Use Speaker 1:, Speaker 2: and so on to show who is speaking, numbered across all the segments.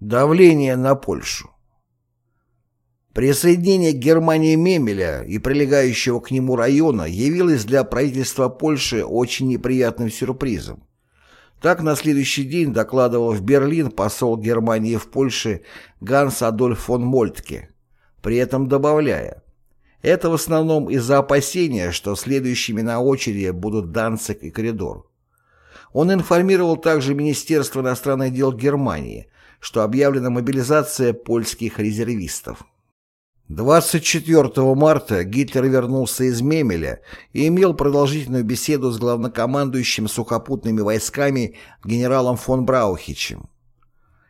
Speaker 1: Давление на Польшу Присоединение Германии Мемеля и прилегающего к нему района явилось для правительства Польши очень неприятным сюрпризом. Так на следующий день докладывал в Берлин посол Германии в Польше Ганс Адольф фон Мольтке, при этом добавляя, это в основном из-за опасения, что следующими на очереди будут Данцик и Коридор. Он информировал также Министерство иностранных дел Германии, что объявлена мобилизация польских резервистов. 24 марта Гитлер вернулся из Мемеля и имел продолжительную беседу с главнокомандующим сухопутными войсками генералом фон Браухичем.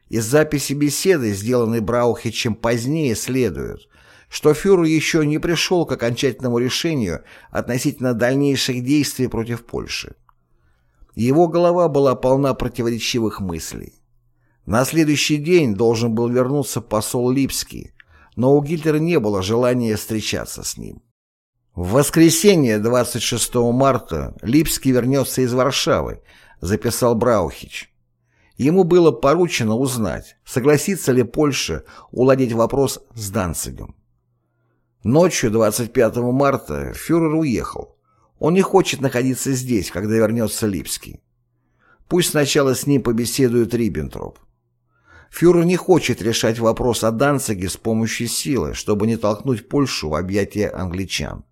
Speaker 1: Из записи беседы, сделанной Браухичем позднее, следует, что фюрер еще не пришел к окончательному решению относительно дальнейших действий против Польши. Его голова была полна противоречивых мыслей. На следующий день должен был вернуться посол Липский, но у Гитлера не было желания встречаться с ним. В воскресенье 26 марта Липский вернется из Варшавы, записал Браухич. Ему было поручено узнать, согласится ли Польша уладить вопрос с Данцигом. Ночью 25 марта фюрер уехал. Он не хочет находиться здесь, когда вернется Липский. Пусть сначала с ним побеседует Риббентроп. Фюрер не хочет решать вопрос о Данциге с помощью силы, чтобы не толкнуть Польшу в объятия англичан.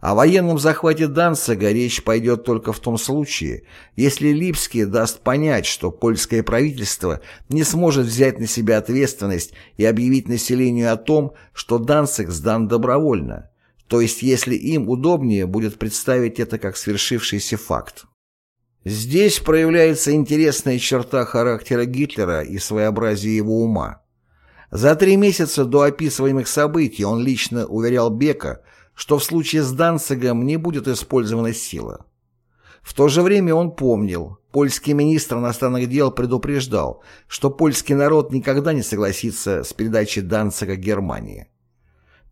Speaker 1: О военном захвате Данцига речь пойдет только в том случае, если Липский даст понять, что польское правительство не сможет взять на себя ответственность и объявить населению о том, что Данциг сдан добровольно, то есть если им удобнее будет представить это как свершившийся факт. Здесь проявляется интересная черта характера Гитлера и своеобразие его ума. За три месяца до описываемых событий он лично уверял Бека, что в случае с Данцигом не будет использована сила. В то же время он помнил, польский министр иностранных дел предупреждал, что польский народ никогда не согласится с передачей Данцига Германии.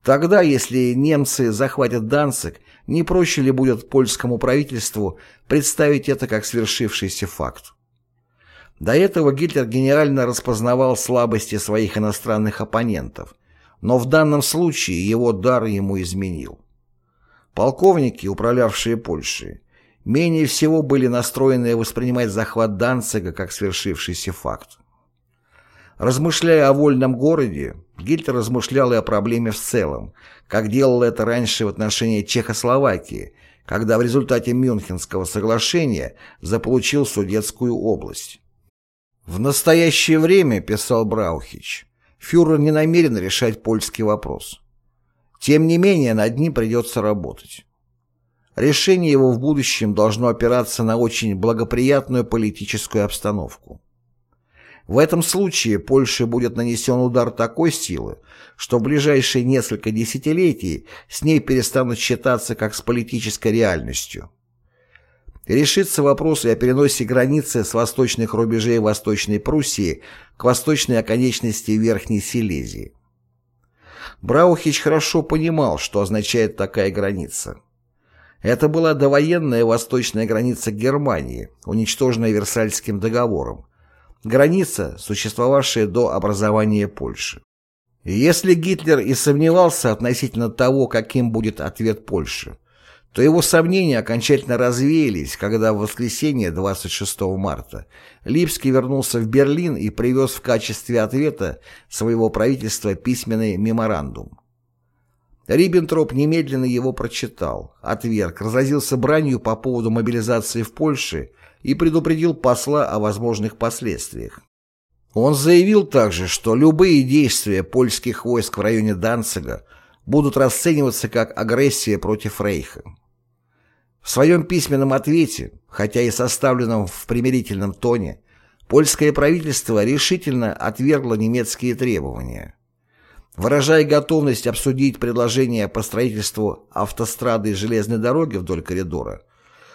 Speaker 1: Тогда, если немцы захватят Данциг, не проще ли будет польскому правительству представить это как свершившийся факт? До этого Гитлер генерально распознавал слабости своих иностранных оппонентов, но в данном случае его дар ему изменил. Полковники, управлявшие Польшей, менее всего были настроены воспринимать захват Данцига как свершившийся факт. Размышляя о вольном городе, Гитлер размышлял и о проблеме в целом, как делал это раньше в отношении Чехословакии, когда в результате Мюнхенского соглашения заполучил Судетскую область. В настоящее время, писал Браухич, фюрер не намерен решать польский вопрос. Тем не менее, над ним придется работать. Решение его в будущем должно опираться на очень благоприятную политическую обстановку. В этом случае Польше будет нанесен удар такой силы, что в ближайшие несколько десятилетий с ней перестанут считаться как с политической реальностью. Решится вопрос и о переносе границы с восточных рубежей Восточной Пруссии к восточной оконечности Верхней Силезии. Браухич хорошо понимал, что означает такая граница. Это была довоенная восточная граница Германии, уничтоженная Версальским договором, граница, существовавшая до образования Польши. если Гитлер и сомневался относительно того, каким будет ответ Польши, то его сомнения окончательно развеялись, когда в воскресенье 26 марта Липский вернулся в Берлин и привез в качестве ответа своего правительства письменный меморандум. Риббентроп немедленно его прочитал, отверг, разразился бранью по поводу мобилизации в Польше и предупредил посла о возможных последствиях. Он заявил также, что любые действия польских войск в районе Данцига будут расцениваться как агрессия против Рейха. В своем письменном ответе, хотя и составленном в примирительном тоне, польское правительство решительно отвергло немецкие требования. Выражая готовность обсудить предложение по строительству автострады и железной дороги вдоль коридора,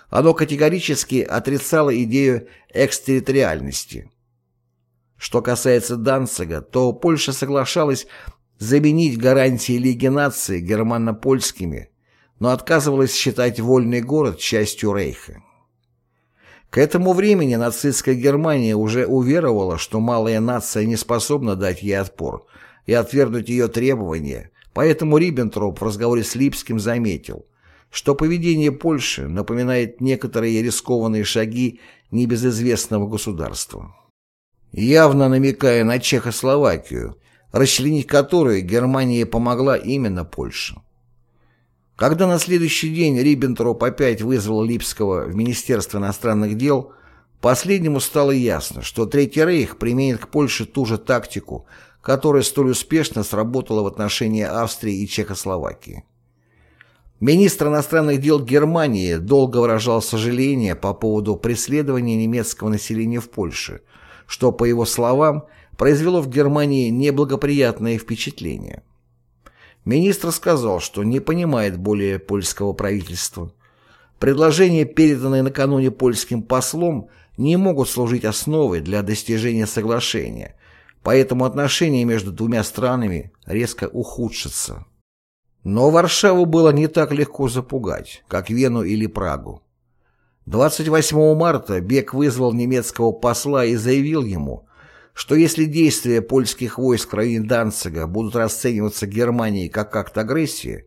Speaker 1: оно категорически отрицало идею экстерриториальности. Что касается Данцига, то Польша соглашалась заменить гарантии Лиги наций германо-польскими, но отказывалась считать вольный город частью Рейха. К этому времени нацистская Германия уже уверовала, что малая нация не способна дать ей отпор и отвергнуть ее требования, поэтому Риббентроп в разговоре с Липским заметил, что поведение Польши напоминает некоторые рискованные шаги небезызвестного государства. Явно намекая на Чехословакию, расчленить которую Германия помогла именно Польша. Когда на следующий день Риббентроп опять вызвал Липского в Министерство иностранных дел, последнему стало ясно, что Третий Рейх применит к Польше ту же тактику, которая столь успешно сработала в отношении Австрии и Чехословакии. Министр иностранных дел Германии долго выражал сожаление по поводу преследования немецкого населения в Польше, что, по его словам, произвело в Германии неблагоприятное впечатление. Министр сказал, что не понимает более польского правительства. Предложения, переданные накануне польским послом, не могут служить основой для достижения соглашения, поэтому отношения между двумя странами резко ухудшатся. Но Варшаву было не так легко запугать, как Вену или Прагу. 28 марта Бек вызвал немецкого посла и заявил ему, что если действия польских войск в районе Данцига будут расцениваться Германией как акт агрессии,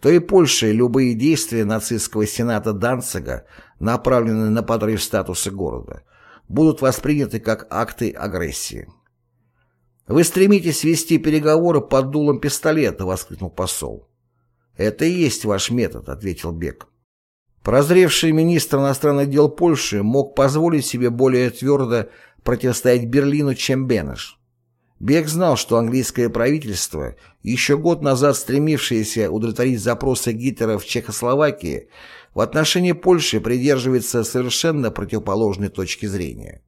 Speaker 1: то и Польша любые действия нацистского сената Данцига, направленные на подрыв статуса города, будут восприняты как акты агрессии. «Вы стремитесь вести переговоры под дулом пистолета», — воскликнул посол. «Это и есть ваш метод», — ответил Бек. Прозревший министр иностранных дел Польши мог позволить себе более твердо противостоять Берлину, чем Бенеш. Бек знал, что английское правительство, еще год назад стремившееся удовлетворить запросы Гитлера в Чехословакии, в отношении Польши придерживается совершенно противоположной точки зрения.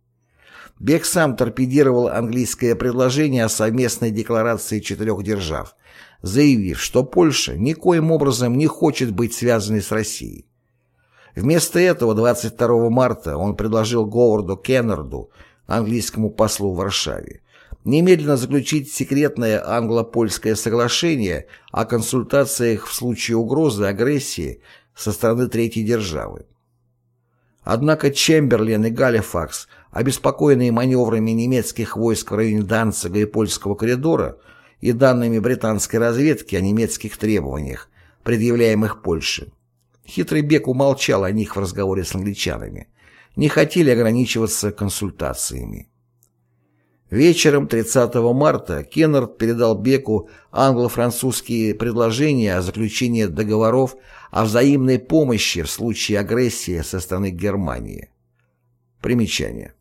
Speaker 1: Бек сам торпедировал английское предложение о совместной декларации четырех держав, заявив, что Польша никоим образом не хочет быть связанной с Россией. Вместо этого 22 марта он предложил Говарду Кеннарду, английскому послу в Варшаве, немедленно заключить секретное англо-польское соглашение о консультациях в случае угрозы агрессии со стороны третьей державы. Однако Чемберлен и Галифакс, обеспокоенные маневрами немецких войск в районе Данцига и Польского коридора и данными британской разведки о немецких требованиях, предъявляемых Польше, хитрый Бек умолчал о них в разговоре с англичанами, не хотели ограничиваться консультациями. Вечером 30 марта Кеннард передал Беку англо-французские предложения о заключении договоров о взаимной помощи в случае агрессии со стороны Германии. Примечание.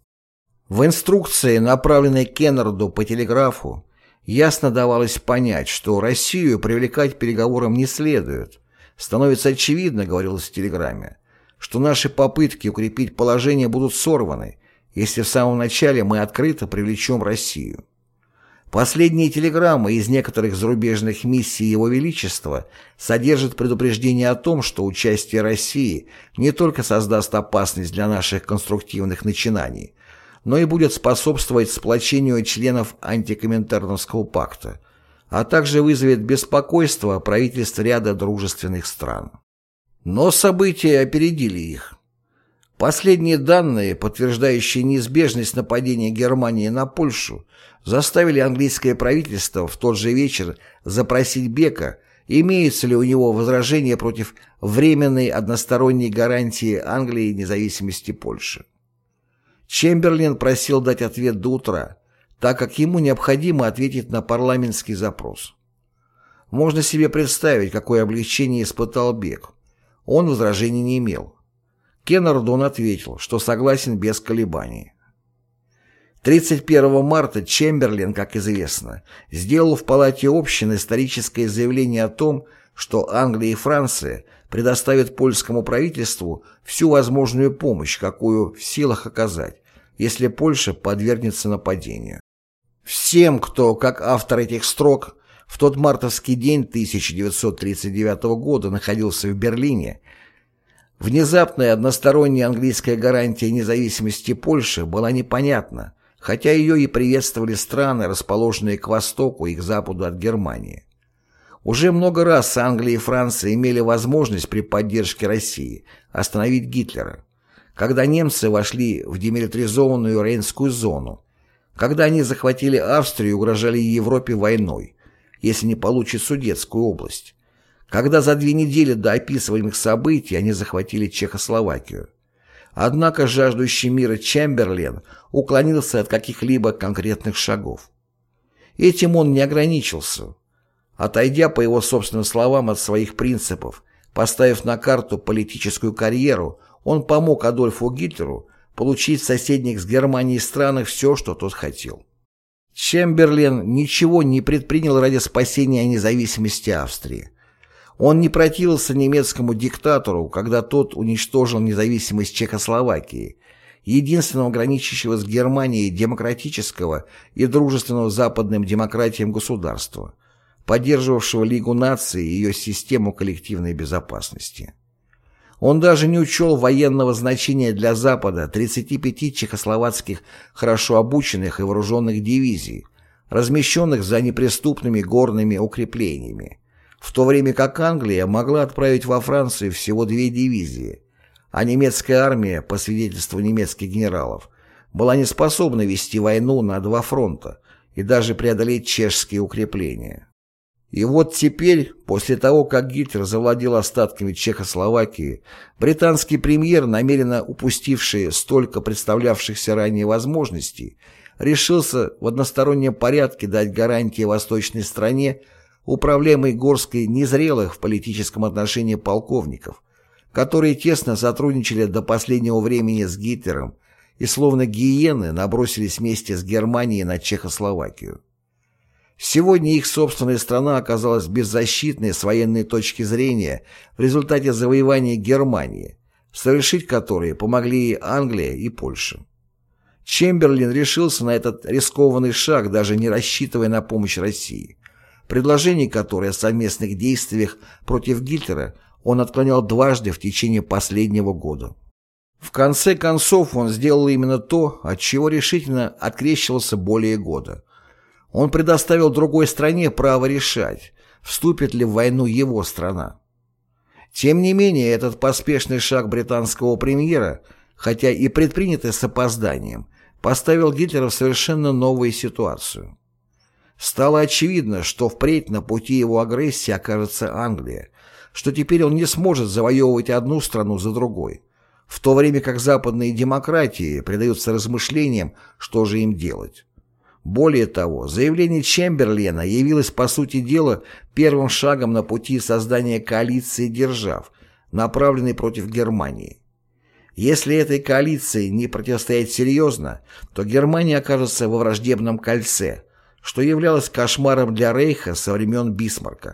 Speaker 1: В инструкции, направленной Кеннарду по телеграфу, ясно давалось понять, что Россию привлекать переговорам не следует. Становится очевидно, говорилось в телеграмме, что наши попытки укрепить положение будут сорваны, если в самом начале мы открыто привлечем Россию. Последние телеграммы из некоторых зарубежных миссий Его Величества содержат предупреждение о том, что участие России не только создаст опасность для наших конструктивных начинаний, но и будет способствовать сплочению членов антикоминтерновского пакта, а также вызовет беспокойство правительств ряда дружественных стран. Но события опередили их. Последние данные, подтверждающие неизбежность нападения Германии на Польшу, заставили английское правительство в тот же вечер запросить Бека, имеются ли у него возражения против временной односторонней гарантии Англии независимости Польши. Чемберлин просил дать ответ до утра, так как ему необходимо ответить на парламентский запрос. Можно себе представить, какое облегчение испытал Бек. Он возражений не имел. Кеннарду он ответил, что согласен без колебаний. 31 марта Чемберлен, как известно, сделал в Палате общин историческое заявление о том, что Англия и Франция предоставят польскому правительству всю возможную помощь, какую в силах оказать, если Польша подвергнется нападению. Всем, кто, как автор этих строк, в тот мартовский день 1939 года находился в Берлине, внезапная односторонняя английская гарантия независимости Польши была непонятна, хотя ее и приветствовали страны, расположенные к востоку и к западу от Германии. Уже много раз Англия и Франция имели возможность при поддержке России остановить Гитлера. Когда немцы вошли в демилитаризованную Рейнскую зону, когда они захватили Австрию и угрожали Европе войной, если не получат Судетскую область, когда за две недели до описываемых событий они захватили Чехословакию. Однако жаждущий мира Чемберлен уклонился от каких-либо конкретных шагов. Этим он не ограничился. Отойдя, по его собственным словам, от своих принципов, поставив на карту политическую карьеру, он помог Адольфу Гитлеру получить в соседних с Германией странах все, что тот хотел. Чемберлен ничего не предпринял ради спасения независимости Австрии. Он не противился немецкому диктатору, когда тот уничтожил независимость Чехословакии, единственного граничащего с Германией демократического и дружественного западным демократиям государства, поддерживавшего Лигу наций и ее систему коллективной безопасности. Он даже не учел военного значения для Запада 35 чехословацких хорошо обученных и вооруженных дивизий, размещенных за неприступными горными укреплениями, в то время как Англия могла отправить во Францию всего две дивизии, а немецкая армия, по свидетельству немецких генералов, была не способна вести войну на два фронта и даже преодолеть чешские укрепления. И вот теперь, после того, как Гитлер завладел остатками Чехословакии, британский премьер, намеренно упустивший столько представлявшихся ранее возможностей, решился в одностороннем порядке дать гарантии восточной стране, управляемой горской незрелых в политическом отношении полковников, которые тесно сотрудничали до последнего времени с Гитлером и словно гиены набросились вместе с Германией на Чехословакию. Сегодня их собственная страна оказалась беззащитной с военной точки зрения в результате завоевания Германии, совершить которые помогли Англия, и Польша. Чемберлин решился на этот рискованный шаг, даже не рассчитывая на помощь России, предложение которой о совместных действиях против Гитлера он отклонял дважды в течение последнего года. В конце концов он сделал именно то, от чего решительно открещивался более года – он предоставил другой стране право решать, вступит ли в войну его страна. Тем не менее, этот поспешный шаг британского премьера, хотя и предпринятый с опозданием, поставил Гитлера в совершенно новую ситуацию. Стало очевидно, что впредь на пути его агрессии окажется Англия, что теперь он не сможет завоевывать одну страну за другой, в то время как западные демократии предаются размышлениям, что же им делать. Более того, заявление Чемберлена явилось по сути дела первым шагом на пути создания коалиции держав, направленной против Германии. Если этой коалиции не противостоять серьезно, то Германия окажется во враждебном кольце, что являлось кошмаром для Рейха со времен Бисмарка.